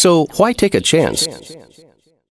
So why take a chance?